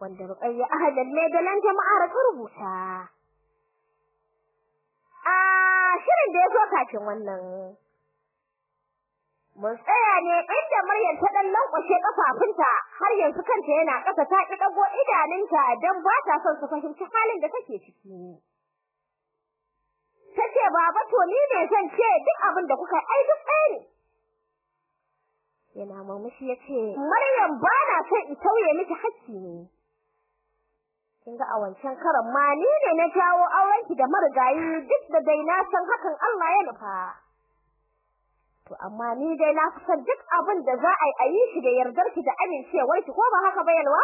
wanda Ruqayya Ahmad ne da lan jama'ar ta rubuta. A shirin da ya zo kafin wannan mun tsaya ne inda Maryam ta dan lankwashe kafafunta har yanzu kanta yana ƙasa ta ki dago idanunta dan ba ta son su fahimci halin da take ciki. Tace baba to ni ne zan ce duk abin da kuka ai duk ɗaya ne. Yana murmushi ya ce Maryam ba na son in tauye miki hakki ne. Kin ga a wancan karan ma ni ne na jawo aurenki da marigayi duk da dai na san hakan Allah ya nufa. To amma ni dai na san duk abin da za a yi a yi shi da yardarki da amincewarki ko ba haka ba yalwa?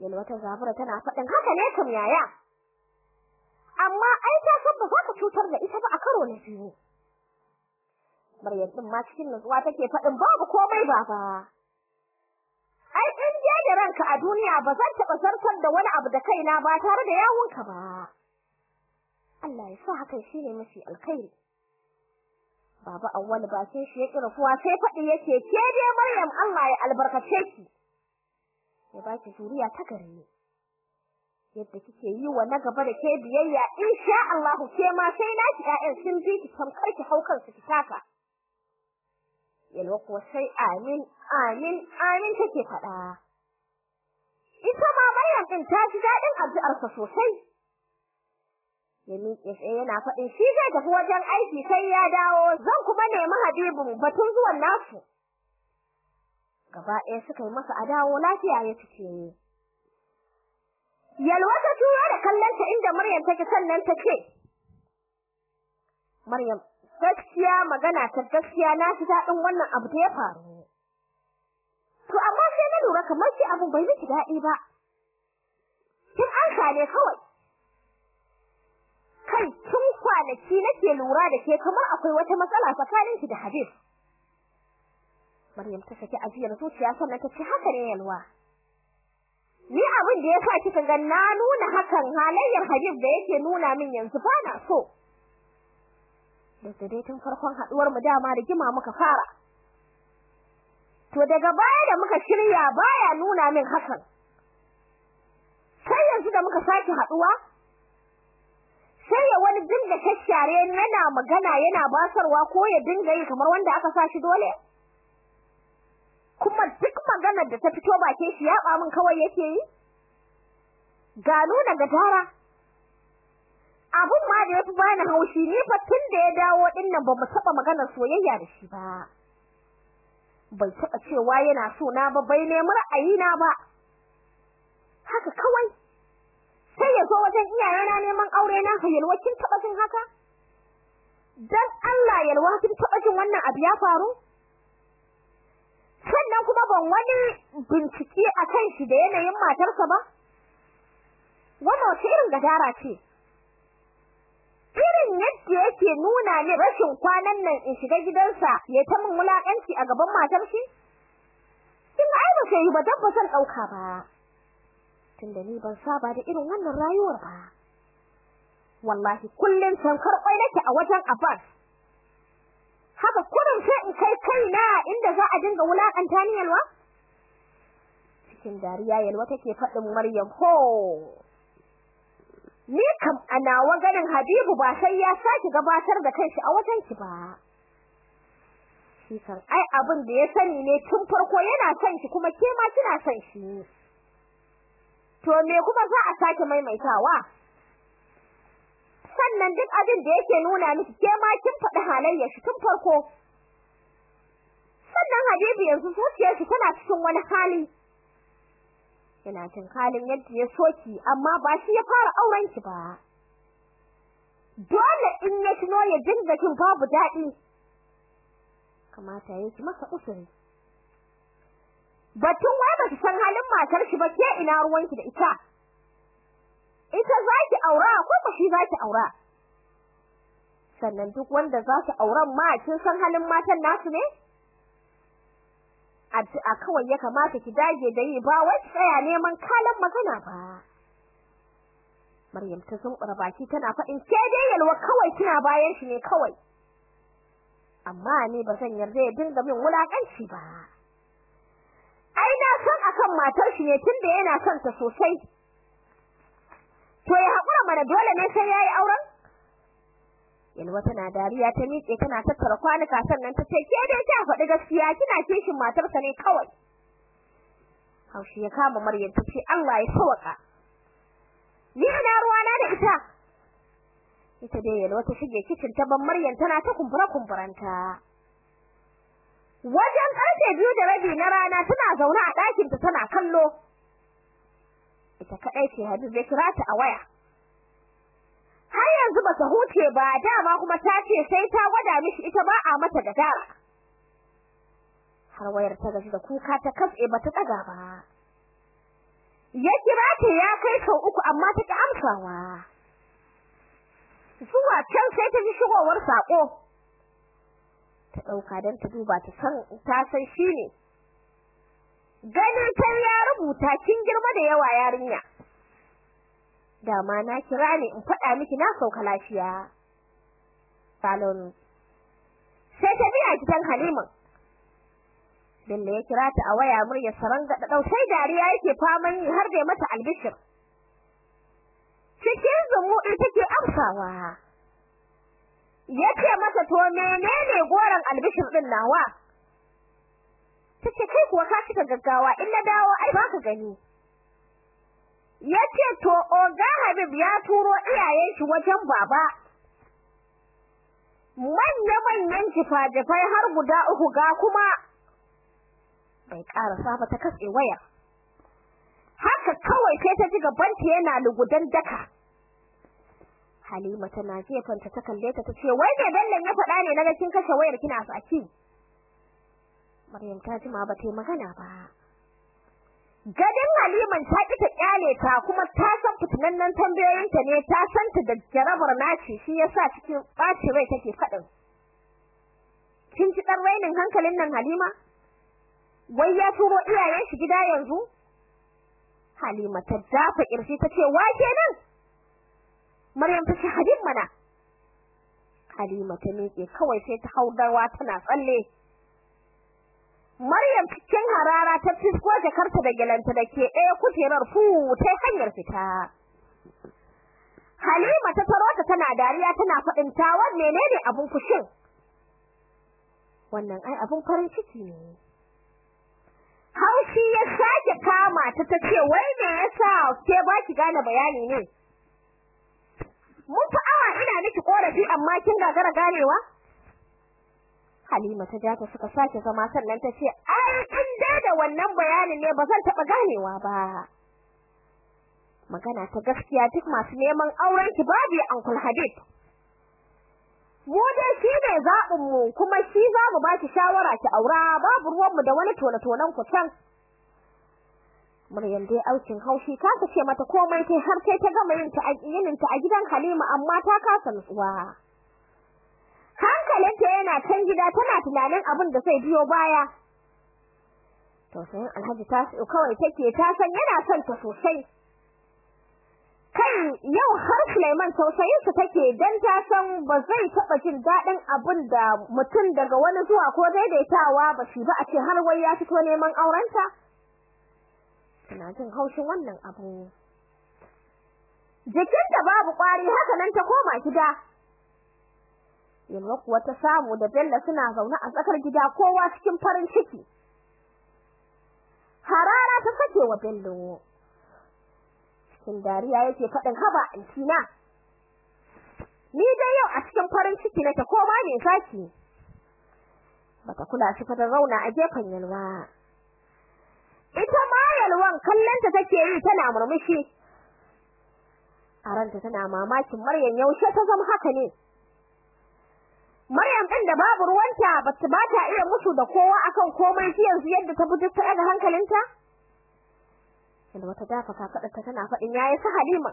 Yalwa ta zabura tana faɗin haka ne kam yaya? Amma ai ta san ba za ka cutar da ita ba a karo na biyu. Maryam din ma cikin nutsuwa take faɗin babu komai baba. Ai in da ranka a duniya ba zan taɓa zartar da wani abu da kaina ba tare da yawunka ba. Allah ya sa hakan shine mafi alkhairi. Baba Awwal bakin shi ya kira kuwa sai faɗi yake ke dai Maryam Allah ya albarkace ki. Ya baki zuriya ta gari yadda kike yi wa na gaba da ke biyayya insha Allah ke ma sai na ki ƴaƴan sun bi ki tamkar ki haukan su ki taka. Yalwa kuwa sai amin amin amin take faɗa. Ita ma Maryam din ta ji daɗin addu'arsa sosai. Ya miƙe sai yana faɗin shi zai tafi wajen aiki sai ya dawo. Zan kuma nemi Habibu batun zuwan nasu. Gaba ɗaya suka yi masa a dawo lafiya ya fice. Yalwa ta tura da kallon ta inda Maryam take sannan ta ce Maryam gaskiya magana ta gaskiya na ji daɗin wannan abu da ya faru to amma sai na lura kamar shi abun bai miki daɗi ba. Kin an ne kawai. Kai tun kwanaki nake lura da ke kamar akwai wata matsala tsakaninki da Habib. Maryam ta saki ajiyar zuciya sannan ta ce haka ne yalwa. Ni abin da yasa kika ga na nuna hakan halayyar Habib da yake nuna min yanzu ba na so. Daga dai tun farkon haduwar mu dama da gima muka fara. To daga baya da muka shirya baya nuna min hakan sai yanzu da muka sake haɗuwa sai ya wani dinga shashare yana magana yana basarwa ko ya dinga yi kamar wanda aka sa shi dole. Kuma duk maganar da ta fito bakin shi ya ba min kawai yake yi. Ga nuna gadara abun ma da yafi bani haushi ni fa tun da ya dawo ɗin nan ba mu taba maganar soyayya da shi ba. Bai taba cewa yana so na ba bai nemi ra'ayi na ba. Haka kawai. Sai ya zo wajen iyayena neman aure na ka yalwa kin taba jin haka? Dan Allah yalwa kin taba jin wannan abu ya faru? Sannan kuma ban wani bincike akan shi da yanayin matarsa ba? Wannan wace irin gadara ce? Irin yadda yake nuna ni rashin kwanan nan in shiga gidansa ya ta min wulakanci a gaban matar shi? Kin ai ba sai ba dan ba san ɗauka ba? Tunda ni ban saba da irin wannan rayuwar ba. Wallahi kullun tankar kwai nake a wajen Abbas. Haka kurin sai in kai kaina inda za a dinga wulaƙanta ni yalwa? Cikin dariya yalwa take faɗin Maryam ho! Ni kam ana wa ganin Habibu ba sai ya saki gabatar da kanshi a wajen ki ba. Shi kan ai abin da ya sani ne tun farko yana son ki kuma ke ma kina son shi to me kuma za a sake maimaitawa? Sannan duk abin da yake nuna miki ke ma kin faɗi halayyar shi tun farko. Sannan Habibu yanzu zuciyar shi tana cikin wani hali. Yana jin halin yadda ya soki amma ba shi ya fara auren ki ba. Dole in ya tuno ya dinga jin babu daɗi. Kamata yake masa usuri batun wai ba san halin matar shi ba ke ina ruwanki da ita? Ita zaki aura ko ba shi zaki aura? Sannan duk wanda za su auren ma kin san halin matan nasu ne? Addu'a kawai ya kamata ki dage da yi ba wai tsaya neman kalan magana ba. Maryam ta zumbura baki tana faɗin ke dai yalwa kawai kina bayan shi ne kawai. Amma ni ba zan yarda ya dinga min wulakanci ba. Ai na san akan matar shi ne tunda yana son ta sosai. To ya haƙura mana dole ne sai yayi auren Yalwa tana dariya ta miƙe tana tattara kwanuka sannan ta ce ke dai ta faɗi gaskiya kina kishin matarsa ne kawai. Haushi ya kama Maryam ta ce Allah ya sawaka Ni ina ruwana da ita? Ita dai Yalwa ta shige kicin ta ban Maryam tana ta kumbura kumburanta Wajen ƙarfe biyu da rabi na rana tana zaune a ɗakin ta tana kallo. Ita kadai ce Habib ya kira ta a waya. Ta huce ba dama kuma ta ce sai ta gwada mishi ita ba a mata da dara har wayar ta gaji da kuka ta katse ba ta daga ba. Ya kira ta ya kai sau uku amma ta ki amsawa. Zuwa can sai ta ji shigowar sako ta ɗauka dan ta duba ta san ta san shine gani ta ya rubuta kin girma da yawa yarinya. Dama na kira ne in faɗa miki na sauka lafiya. Salon. Sai ta biya gidan Halima. Bello ya kira ta a waya murya saranga da sai dariya yake faman yi har da mata albishir. Cikin zumuɗi take amsawa. Yace mata to menene goran albishir din nawa? Tace kai kuwa ka gaggawa in na dawo ai baka gani. Ya ce to oga Habib ya turo iyayen shi wajen baba. Manya manyan jifa-jifai har guda uku ga kuma bai karasa ba ta katse waya haka kawai sai ta ji gabanta yana lugudan daka. Halima tana jefanta ta kalle ta tace wai ne dallan ya faɗa ne? Naga kin kashe wayar kina saki. Maryam ta jima ba ta yi magana ba. Gadin Haliman ta ƙi ta ta kuma ta san fitinannen tambayoyinta ne ta san ta da jarabar naci shi yasa cikin ɓaci rai take faɗin. Kin ji ɗan rainin hankalin nan Halima? Wai ya turo iyayen shi gida yanzu? Halima ta dafa ƙirji ta ce wa kenan? Maryam ta ce Habib mana. Halima ta miƙe kawai sai ta hau dawa tana tsalle. Maryam cikin harara ta fisko jakarta da gelanta da ke ɗaya kujerar fu ta hanyar fita. Halima ta taro ta tana dariya tana faɗin ta wanne ne ne abun fushin. Wannan ai abun farin ciki ne. Haushi ya sake kama ta ta ce wai me yasa ke ba ki gane bayani ne? Mun fi awa ina miki korafi amma kin gagara ganewa? Halima ta ja ta suka sake zama sannan ta ce ai in da da wannan bayanin ne ba zan taba ganewa ba. Magana ta gaskiya duk masu neman auren ki babu Uncle Habib. Mu dai shi ne zaɓin mu kuma shi za mu baki shawara ki aura babu ruwan mu da wani tona tonan ku can. Maryam dai aukin haushi ta ce mata komai sai har sai ta gama yin ta a gidan Halima amma ta kasa nutsuwa. Hankalinta yana can gida tana tunanin abin da zai biyo baya. To sai Alhaji ta kawai take ta san yana son ta sosai. Kai yau har Sulaiman tausayin su take dan ta san ba zai taba jin daɗin abin da mutum daga wani zuwa ko daidaitawa ba shi ba a ce har wai ya fito neman aurenta. Tana jin haushin wannan abu. Jikin da babu kwari haka nan ta koma gida. Yalwa kuwa ta samu da Bello suna zaune a tsakar gida kowa cikin farin ciki. Harara ta sake wa Bello. Cikin dariya yake faɗin haba antina. Ni dai yau a cikin farin ciki nake ko ma me saki. Bata kula shi fa da rauna a gefen Yalwa. Ita ma Yalwan kallanta take yi tana murmushi. A ranta tana mamakin Maryam yaushe ta zama haka ne. Maryam ɗin da babu ruwanta bata ba ta iya musu da kowa akan komai shi yanzu yadda ta fito ta daga hankalinta. Yalwa ta dafa kafaɗarta tana faɗin yayi su Halima.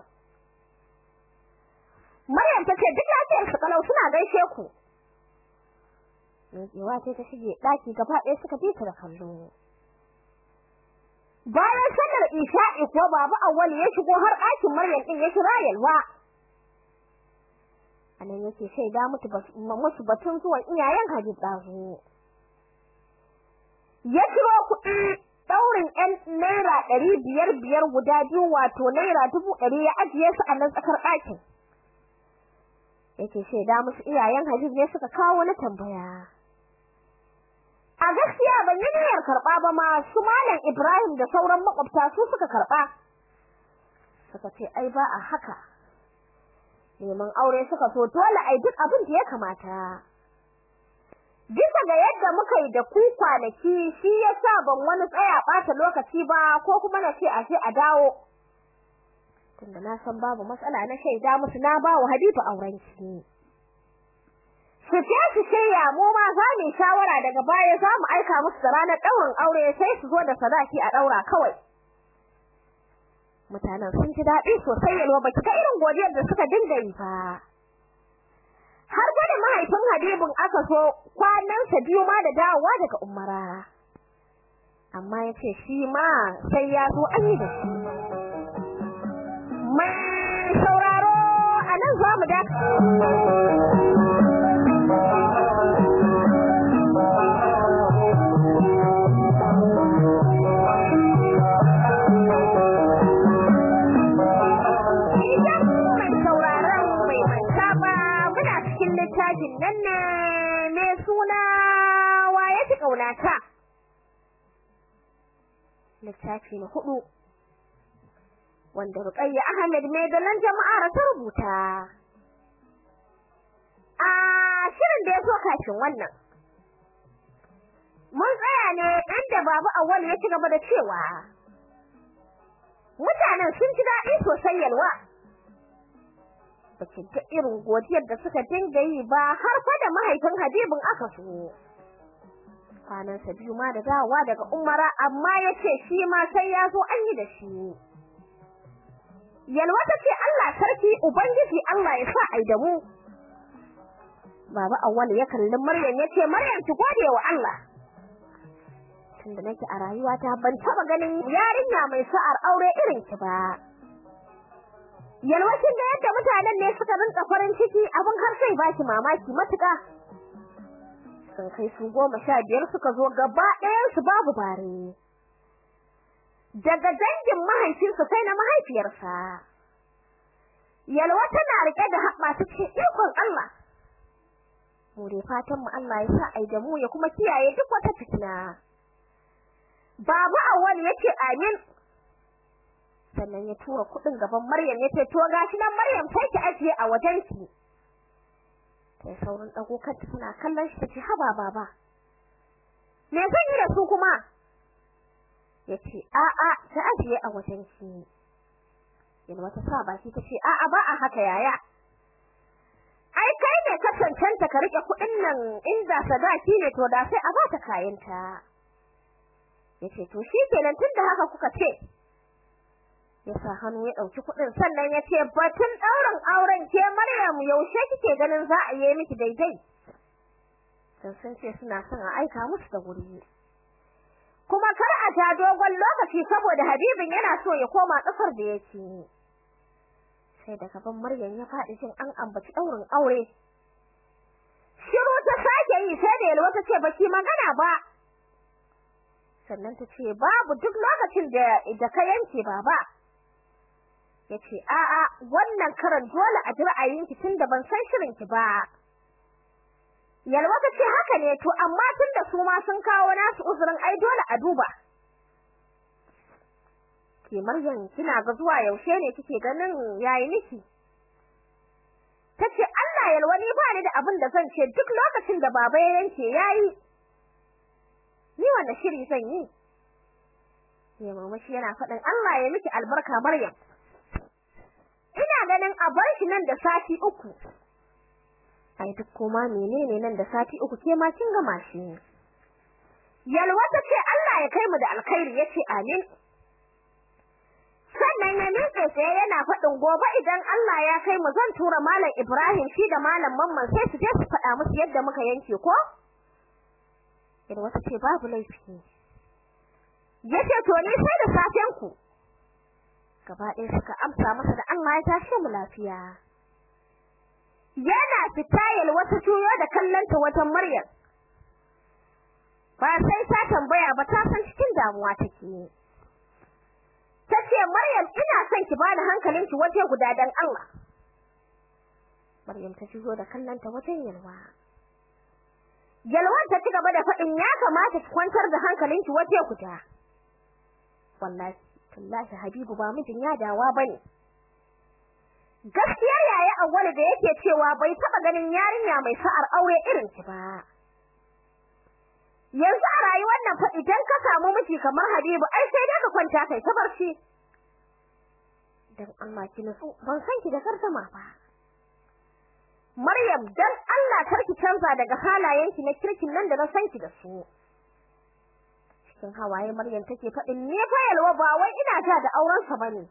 Maryam ta ce duk lafiyar su kalau suna gaishe ku Miƙewa sai ta shige ɗaki gaba ɗaya suka bi ta da kallo Bayan sallar isha'i ko baba Awwal ya shigo har ɗakin Maryam din ya kira Yalwa a nan yake shaida musu batun zuwan iyayen Habib dazu ya kiro kuɗi daurin ɗan naira ɗari biyar biyar guda biyu wato naira dubu ɗari ya ajiye su a nan tsakar ɗakin. Yake shaida musu iyayen Habib ne suka kawo na tambaya. A gaskiya ban yi niyyar karɓa ba ma su malam Ibrahim da sauran makwabta su suka karɓa. Suka ce ai ba a haka. Neman aure suka so dole ai duk abin da ya kamata. Bisa ga yadda muka yi da ku kwanaki shi yasa ban wani tsaya ɓata lokaci ba ko kuma na ce a ce a dawo. Tunda na san babu matsala na shaida musu na bawa Habibu auren ki su ce su shirya mu ma za mu shawara daga baya za mu aika musu da ranar ɗaurin aure sai su zo da sadaki a ɗaura kawai. Mutanen sun ji daɗi sosai yalwa baki ga irin godiyar da suka dinga yi fa har gwada mahaifin Habibun aka so kwanansa biyu ma da dawowa daga umara. Amma ya ce shi ma sai ya zo an yi da shi. Mai sauraro a nan za mu da littafi na huɗu wanda Ruqayya Ahmed mai dalan jama'a ta rubuta. A shirin da ya so kafin wannan mun tsaya ne inda babu awwal ya ci gaba da cewa mutanen sun ji daɗi sosai yalwa. Ga irin godiyar da suka dinga yi ba har fa da mahaifin Habibin aka so. Kwanansa biyu ma da dawowa daga umara amma ya ce shi ma sai ya zo an yi da shi yalwa ta ce Allah sarki ubangiji Allah ya sa ai da mu. Baba awwal ya kalli maryam ya ce maryam ki gode wa Allah. Tunda nake a rayuwata ban taba ganin yarinya mai sa'ar aure irin ki ba. Yalwacin da yadda mutanen ne suka rinka farin ciki abin har sai baki mamaki matuƙa. Sun kai su goma sha biyar suka zo gaba ɗayan su babu bare. Daga dangin mahaifinsa sai na mahaifiyarsa. Yalwa tana riƙe da haɓa ta ce ikon Allah. Mu dai fatan mu Allah ya sa ai da mu ya kuma kiyaye duk wata fitina. Babu awwal ya ce amin. Sannan ya tura kuɗin gaban Maryam ya ce to gashi nan Maryam sai ki ajiye a wajen ki sai sauran dago kanta suna kallon shi tace haba baba me zan yi da su kuma? Yace a a ta ajiye a wajen ki yana wata sa baki tace a a ba a haka yaya. Ai kai ne ka cancanta ka riƙe kuɗin nan inda sadaki ne to da sai a ba ta kayanta. Yace to shikenan tunda haka kuka ce ya sa hannu ya ɗauki kuɗin sannan ya ce batun daurin auren ke Maryam yaushe kike ganin za a yi miki daidai? Dan sun ce suna son a aika musu da wuri kuma kar a ta dogon lokaci saboda Habibin yana so ya koma ƙasar da yake sai da gaban Maryam ya faɗi jin an ambaci daurin aure. Shiru ta sake yi sai da Yalwa ta ce baki magana ba. Sannan ta ce babu duk lokacin da da ka yanke baba. Ya ce a'a wannan karan dole a ji ra'ayinki tunda ban san shirin ki ba. Yalwa ta ce haka ne to amma tunda su ma sun kawo nasu uzurin ai dole a duba. Ke Maryam kina ga zuwa yaushe ne kike ganin yayi miki? Tace Allah yalwa ni ba ni da abin da zan ce duk lokacin da baba ya yanke yayi ni wanda shiri zan yi? Ya mamashi yana faɗin Allah ya miki albarka Maryam. Ganin a bar shi nan da sati uku. Ai duk kuma menene nan da sati uku? Ke ma kin gama shi yalwa ta ce Allah ya kai mu da alkhairi ya ce amin. Sannan ya miƙe tsaye yana faɗin gobe idan Allah ya kai mu zan tura malam Ibrahim shi da malam Mamman sai su je su faɗa musu yadda muka yanke ko? Idan wata ce babu laifi. Yace to ni sai da safen ku. Gaba ɗaya suka amsa masa da Allah ya tashi mu lafiya. Yana fita wata tuyo da kallanta wata Maryam. Ba sai ta tambaya ba ta san cikin damuwa take. Tace Maryam ina son ki bani hankalinki waje guda dan Allah. Maryam ta shigo da kallanta wajen yalwa. Yalwan ta ci gaba da faɗin ya kamata ki kwantar da hankalinki waje guda. Wallahi. Tallahi Habibu ba mijin ya dawa ba ne. Gaskiya yaya awwal da yake cewa bai taba ganin yarinya mai sa'ar aure irin ki ba. Yanzu a rayuwar nan fa idan ka samu miji kamar Habibu ai sai dai ka kwanta kai ta barci. Dan Allah ki nutsu ban san ki da karsama ba. Maryam dan Allah karki canza daga halayenki na kirkin nan da na san ki da su. Cikin hawaye Maryam take faɗin ne fa yalwa ba wai ina ja da auren sa ba ne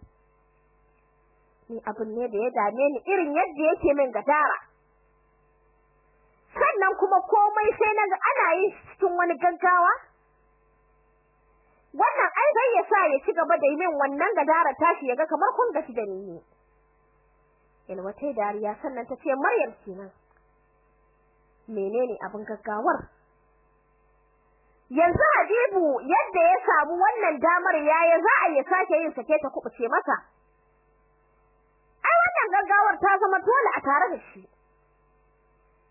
ni abin ne da ya dame ni irin yadda yake min gadara. Sannan kuma komai sai na ga ana yi cikin wani gaggawa. Wannan ai zai ya sa ya ci gaba da yin wannan gadara tashi yaga kamar kun gashi da ni. Ilwatai dariya sannan ta ce Maryam kenan. Menene abin gaggawar? Yanzu Habibu yadda ya samu wannan damar yaya za a yi sake yin sake ta kubuce masa? Ai wannan gaggawar ta zama dole a tare da shi.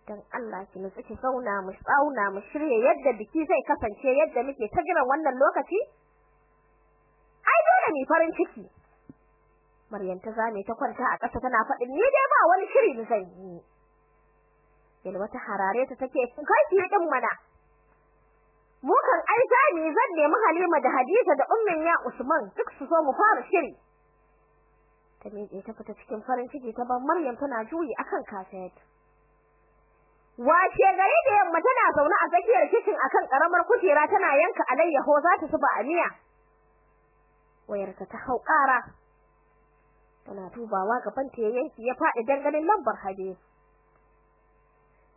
Dan Allah ki nutsu ki zauna mu tsauna mu shirye yadda biki zai kasance yadda muke ta jiran wannan lokaci. Ai dole ne farin ciki. Maryam ta zame ta kwanta a ƙasa tana faɗin ni dai ba wani shiri da zan yi. Yalwa ta harare ta take kai ki din mana. Mu kan ai zan nemi Halima da Hadiza da ummin ya Usman duk su zo mu fara shiri ta miƙe ta fita cikin farin ciki ta ban Maryam tana juyi akan kaset Wace gari da yamma tana zaune a tsakiyar kitchen akan karamar kujera tana yanka alayyaho za ta zuba a miya. Wayarta ta hau ƙara. Tana dubawa gaban ta yanki ya faɗi danganin lambar Habib.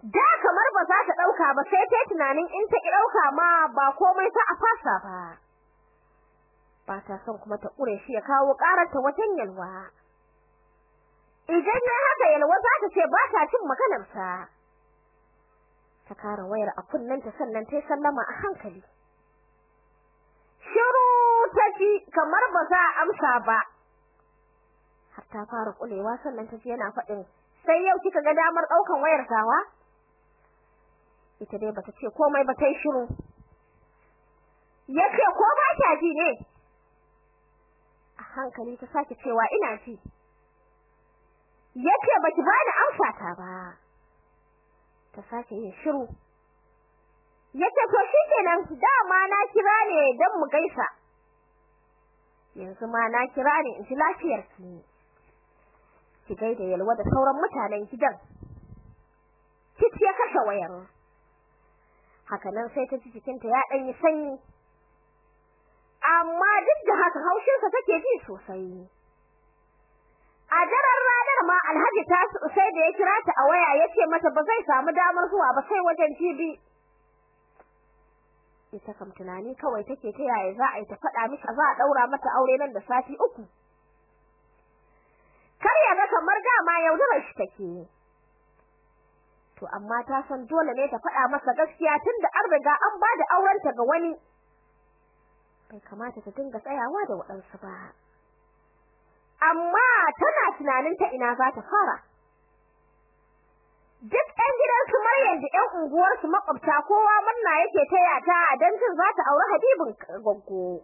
Da kamar ba za ta ɗauka ba sai ta tunanin in ta ki ɗauka ma ba komai ta a fasa ba. Ba ta son kuma ta ƙure shi ya kawo ƙarar ta wajen yalwa. Idan ya haka yalwa za ta ce ba ta cin maganarsa. ta kara wayar a kunnenta sannan ta sallama a hankali shiru ta ji kamar ba za a amsa ba har ta fara kulewa sannan ta ji yana faɗin sai yau kika ga damar ɗaukan wayar tawa ita dai bata ce komai ba tai shiru. Yace ko ba ta ji ne? A hankali ta sake cewa ina ji. Yace baki bani amsa ta ba. Ta sake yin shiru. Yace to shikenan dama na kira ne dan mu gaisa. Yanzu ma na kira ne in ji lafiyar ki ki gaida yalwa da sauran mutanen gidan. Kiti ya kashe wayar. Haka nan sai ta ji jikinta ya dan yi sanyi. Amma duk da haka haushinsa take ji sosai. A daren ranar ma Alhaji ta sai da ya kira ta a waya ya ce mata ba zai samu damar zuwa ba sai wajen jibi ita kam tunani kawai take ta yaya za a yi ta faɗa miki za a daura mata aure nan da sati uku. Kar ya ga kamar dama yaudarar shi take to amma ta san dole ne ta faɗa masa gaskiya tunda an riga an ba da aurenta ga wani. Bai kamata ta dinga tsayawa da waɗansu ba. Amma tana tunanin ta ina za ta fara. Duk ɗan gidan su Maryam da ƴan unguwar su makwabta kowa murna yake taya ta dan jin za ta aure Habibin goggo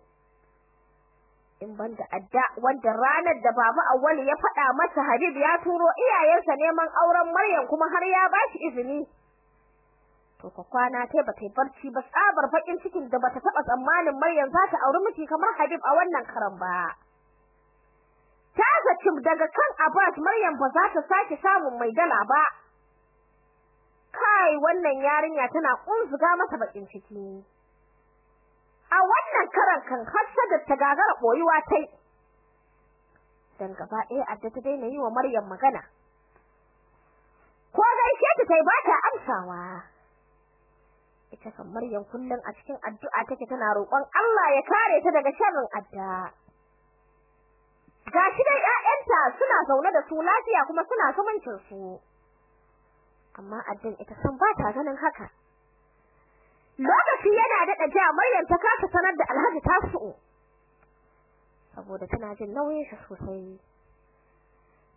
in banda adda wanda ranar da baba Awwal ya faɗa mata Habib ya turo iyayensa neman auren Maryam kuma har ya ba shi izini. To ko kwana tai ba tai barci ba tsabar bakin cikin da bata taba tsammanin Maryam za ta auri miji kamar Habib a wannan karan ba. Ta zaci daga kan Abbas Maryam ba za ta sake samun mai dala ba. Kai wannan yarinya tana kunzuga masa bakin ciki. A wannan karan kan hassada ta gagara boyuwa tai dan gaba ɗaya adda ta daina yi wa Maryam magana. Ko gaishe ta tai ba ta amsawa. Ita kan Maryam kullun a cikin addu'a take tana roƙon Allah ya kare ta daga sharrin adda. Gashi dai ƴaƴanta suna zaune da su lafiya kuma suna zumuncin su. Amma addin ita san ba ta ganin haka. Lokaci yana daɗa ja Maryam ta kasa sanar da Alhaji Tasu'u saboda tana jin nauyin shi sosai.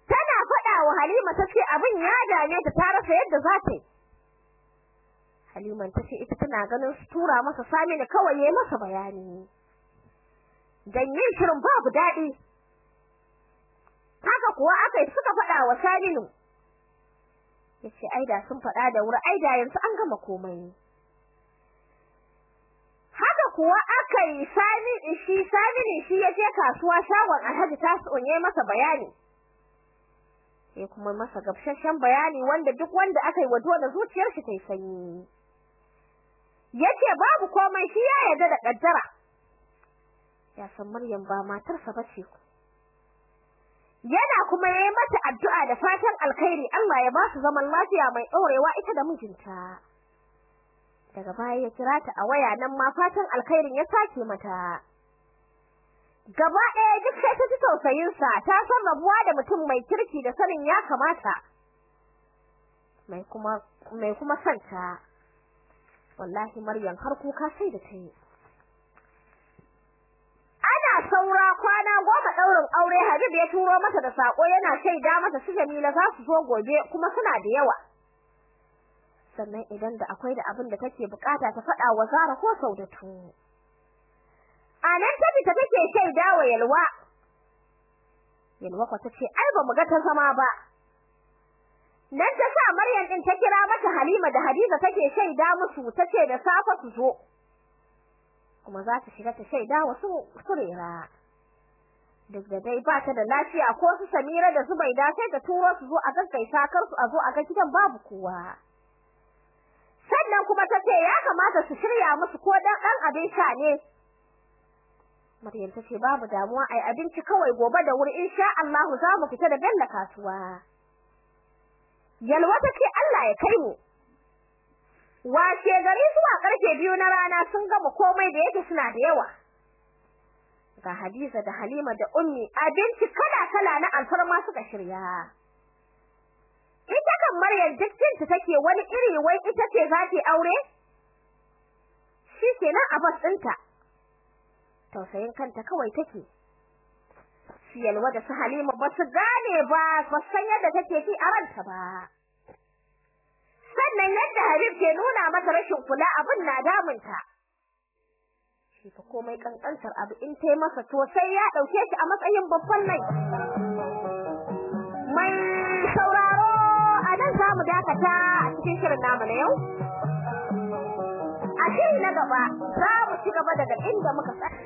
Tana faɗa wa Halima tace abin ya dame ta ta rasa yadda za ta yi. Halima tace ita tana ganin su tura masa Saminu kawai yayi masa bayani. Dan yin shirin babu daɗi. Haka kuwa akai suka faɗa wa Saminu ya ce ai da sun faɗa da wuri ai da yanzu an gama komai. Kuwa akai sami shi sami ne shi ya je kasuwa shagon Alhaji Tasu yayi masa bayani. Sai kuma masa gabshashen bayani wanda duk wanda akai wado da zuciyar shi tai sanyi. Yace babu komai shi ya yarda da kaddara ya san Maryam ba matarsa bace ku yana kuma yayi mata addu'a da fatan alkhairi Allah ya ba su zaman lafiya mai dorewa ita da mijinta. Daga baya ya kira ta a waya nan ma fatan alkhairin ya sake mata. Gaba ɗaya duk sai ta ji tausayin sa ta san rabuwa da mutum mai kirki da sanin ya kamata. Mai kuma mai kuma santa. Wallahi Maryam har kuka sai da ta yi. Ana saura kwana goma daurin aure Habib ya turo mata da sako yana shaida mata su Jamila za su zo gobe kuma suna da yawa. Sannan idan da akwai da abin da take buƙata ta faɗa wa Zara ko Saudatu a nan ta take shaida wa Yalwa. Yalwa ko tace ai ba mu ga ta zama ba. Nan ta sa Maryam din ta kira mata Halima da Hadiza take shaida musu tace da safa su zo. Kuma za ta shiga ta shaida wa su surera. Duk da dai ba ta da lafiya ko su Samira da Zubaida sai ta turo su zo a gaggaisa kar su a zo a ga gidan babu kowa. Sannan kuma tace ya kamata su shirya musu ko dan dan abin sha ne. Maryam tace babu damuwa ai abinci kawai gobe da wuri insha Allah za mu fita da Bello kasuwa. Yalwa tace Allah ya kai mu. Wace gari zuwa ƙarfe biyu na rana sun gama komai da yake suna da yawa. Ga Hadiza da Halima da Ummi abinci kala-kala na alfarma suka shirya. Ita kan Maryam duk cinta take wani iri wai ita ce za ta aure? Shikenan a bas ɗinta. Tausayin kanta kawai take. Siyalwa da su Halima ba su gane ba ba san yadda take ji a ranta ba. Sannan yadda Habib ke nuna mata rashin kula abin na damunta. Shi fa komai kankantar abu in tai masa to sai ya ɗauke shi a matsayin babban nai mai sauraro a nan za mu dakata a cikin shirin namu na yau. A shiri na gaba za mu ci gaba daga inda muka tsaya.